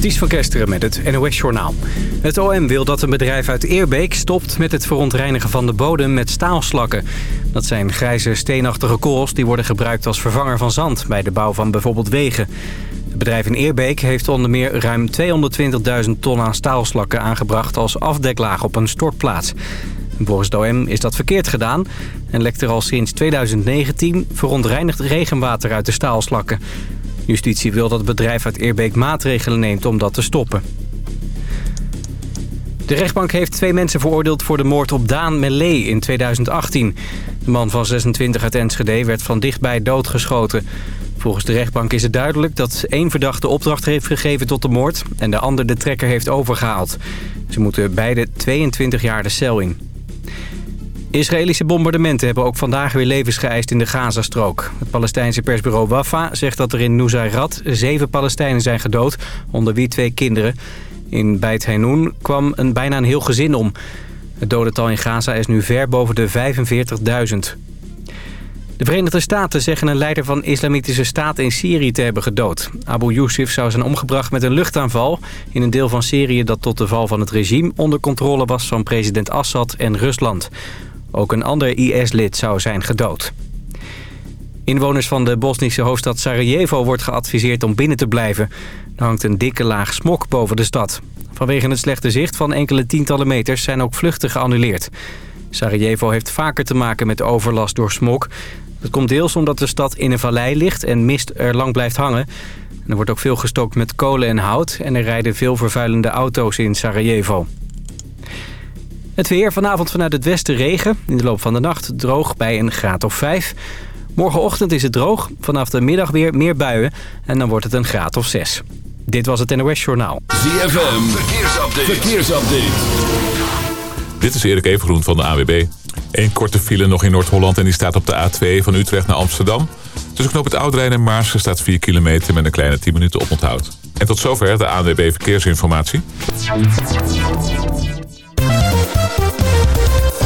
Ties van Kesteren met het NOS-journaal. Het OM wil dat een bedrijf uit Eerbeek stopt met het verontreinigen van de bodem met staalslakken. Dat zijn grijze steenachtige kools die worden gebruikt als vervanger van zand... bij de bouw van bijvoorbeeld wegen. Het bedrijf in Eerbeek heeft onder meer ruim 220.000 ton aan staalslakken aangebracht... als afdeklaag op een stortplaats. Volgens het OM is dat verkeerd gedaan en lekt er al sinds 2019 verontreinigd regenwater uit de staalslakken. Justitie wil dat het bedrijf uit Eerbeek maatregelen neemt om dat te stoppen. De rechtbank heeft twee mensen veroordeeld voor de moord op Daan Melee in 2018. De man van 26 uit Enschede werd van dichtbij doodgeschoten. Volgens de rechtbank is het duidelijk dat één verdachte opdracht heeft gegeven tot de moord... en de ander de trekker heeft overgehaald. Ze moeten beide 22 jaar de cel in. Israëlische bombardementen hebben ook vandaag weer levens geëist in de Gazastrook. Het Palestijnse persbureau Wafa zegt dat er in Nusayrat zeven Palestijnen zijn gedood, onder wie twee kinderen. In Beit Hanoun kwam een, bijna een heel gezin om. Het dodental in Gaza is nu ver boven de 45.000. De Verenigde Staten zeggen een leider van islamitische staat in Syrië te hebben gedood. Abu Yusuf zou zijn omgebracht met een luchtaanval... in een deel van Syrië dat tot de val van het regime onder controle was van president Assad en Rusland. Ook een ander IS-lid zou zijn gedood. Inwoners van de Bosnische hoofdstad Sarajevo wordt geadviseerd om binnen te blijven. Er hangt een dikke laag smok boven de stad. Vanwege het slechte zicht van enkele tientallen meters zijn ook vluchten geannuleerd. Sarajevo heeft vaker te maken met overlast door smok. Dat komt deels omdat de stad in een vallei ligt en mist er lang blijft hangen. er wordt ook veel gestookt met kolen en hout en er rijden veel vervuilende auto's in Sarajevo. Het weer vanavond vanuit het westen regen. In de loop van de nacht droog bij een graad of 5. Morgenochtend is het droog. Vanaf de middag weer meer buien. En dan wordt het een graad of 6. Dit was het NOS Journaal. ZFM. Verkeersupdate. Verkeersupdate. Dit is Erik Evengroen van de AWB. Eén korte file nog in Noord-Holland en die staat op de A2 van Utrecht naar Amsterdam. Tussen knop het Oudrijn en Maarsen staat 4 kilometer met een kleine 10 minuten oponthoud. En tot zover de AWB Verkeersinformatie.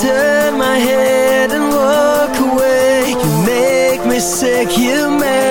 turn my head and walk away. You make me sick, you make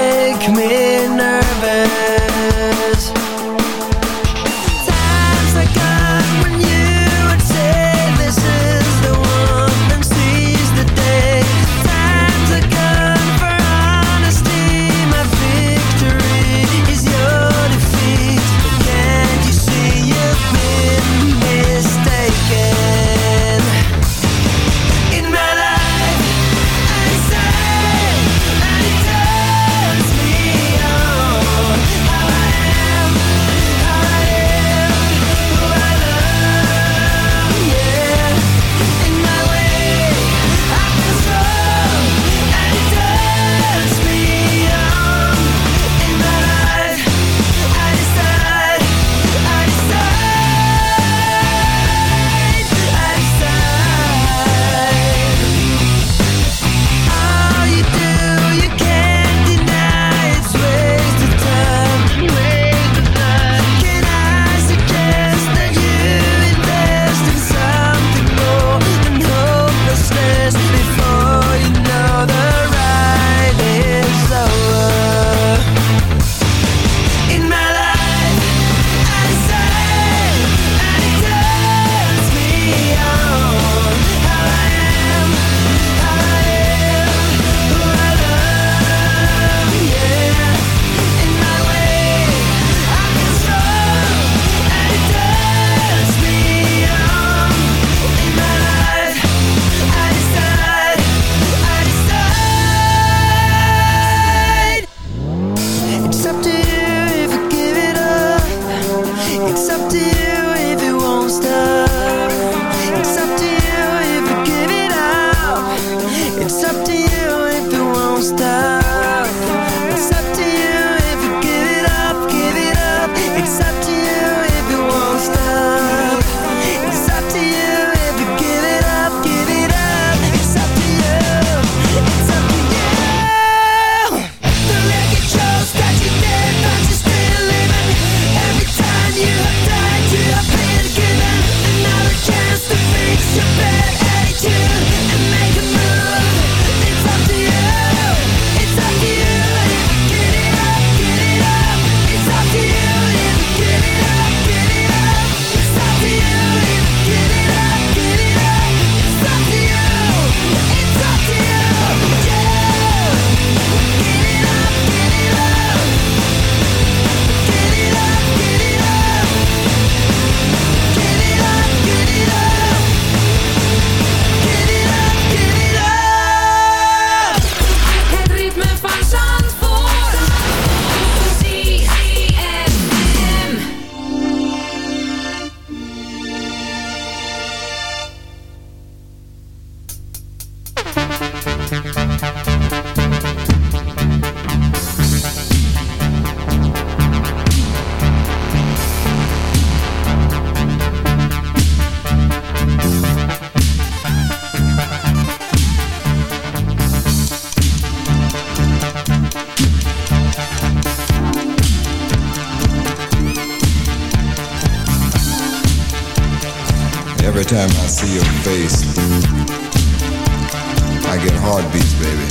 I get heartbeats, baby.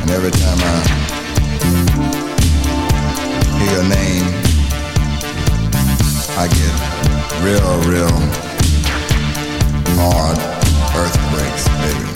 And every time I hear your name, I get real, real hard earthquakes, baby.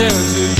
down to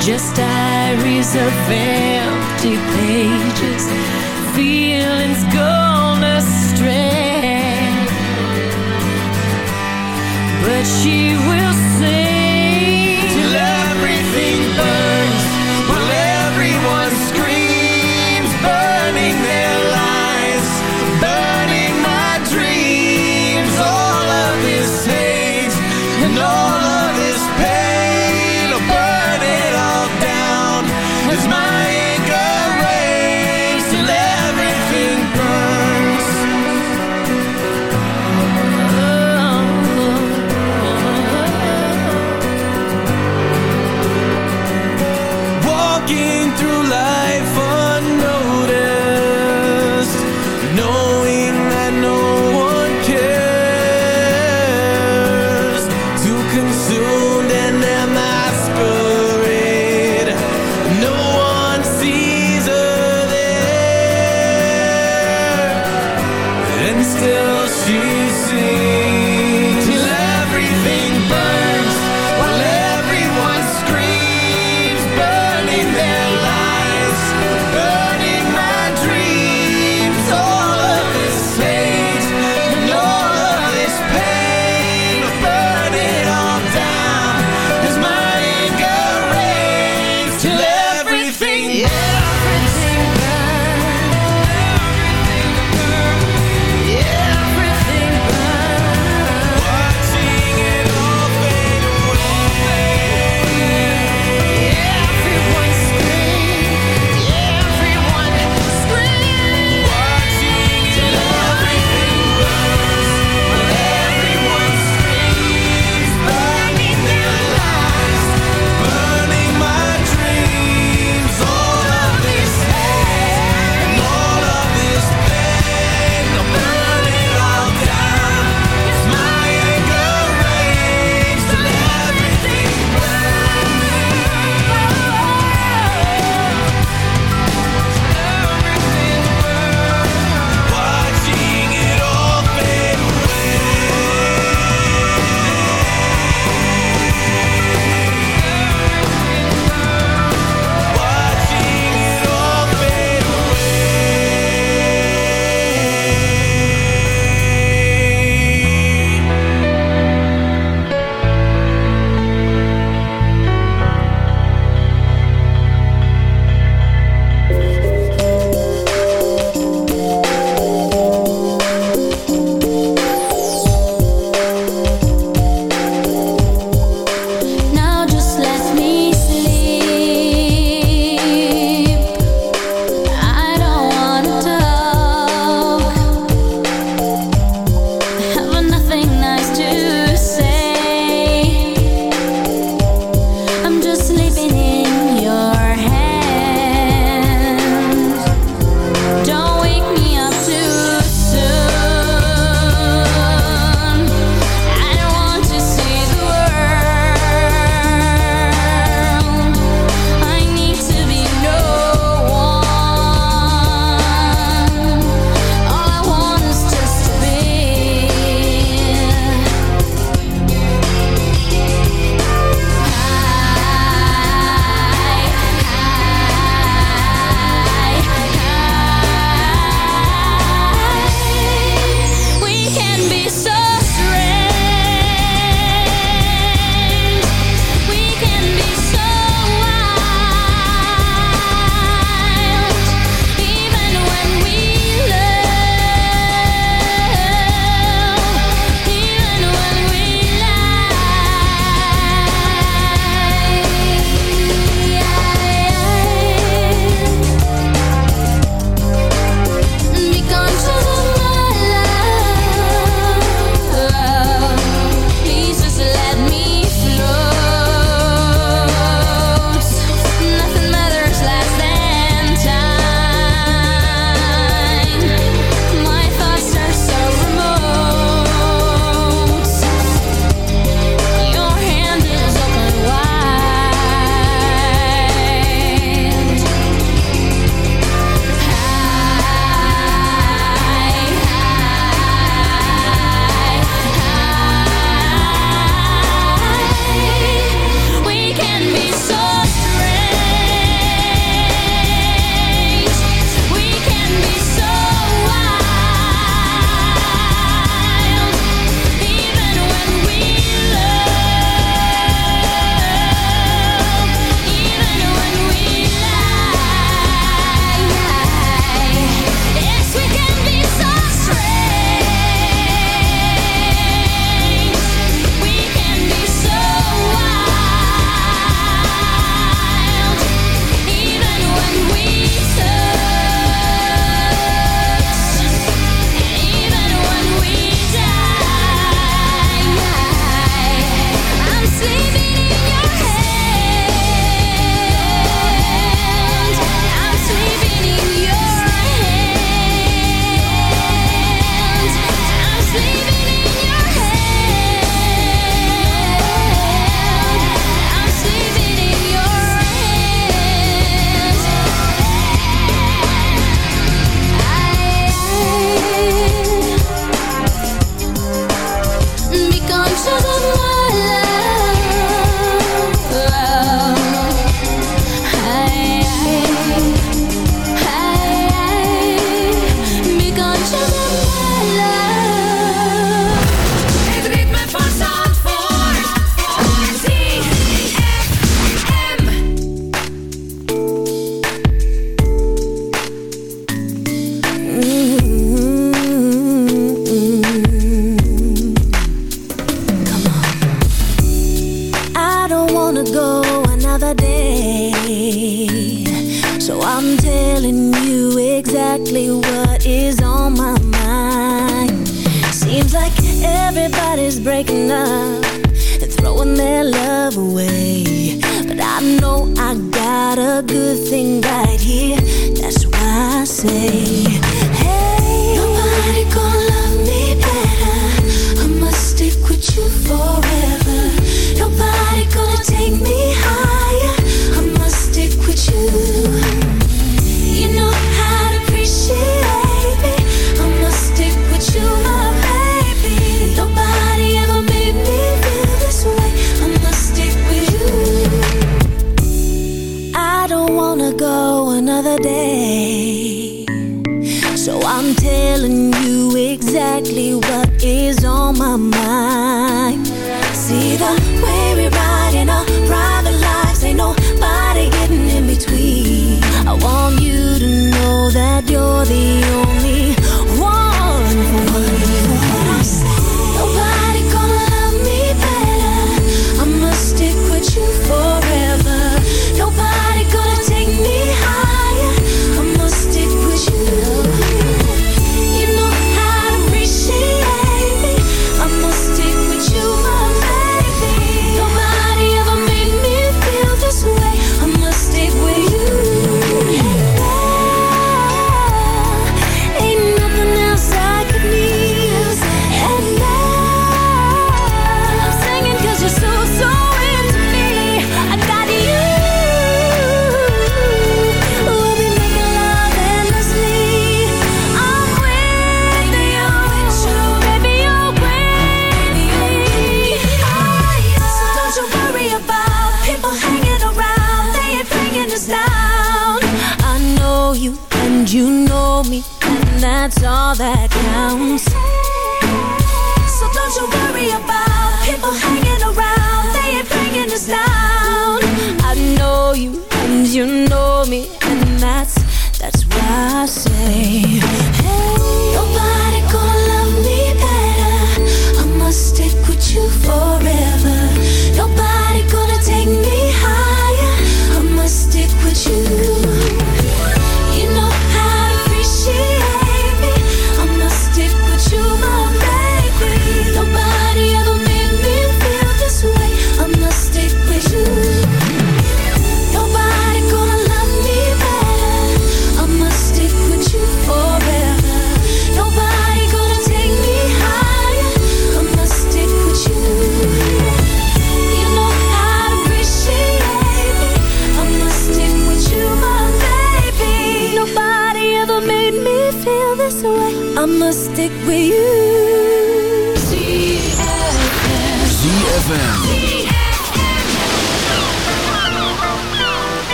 Just diaries of empty pages. Feelings gone astray. But she will sing.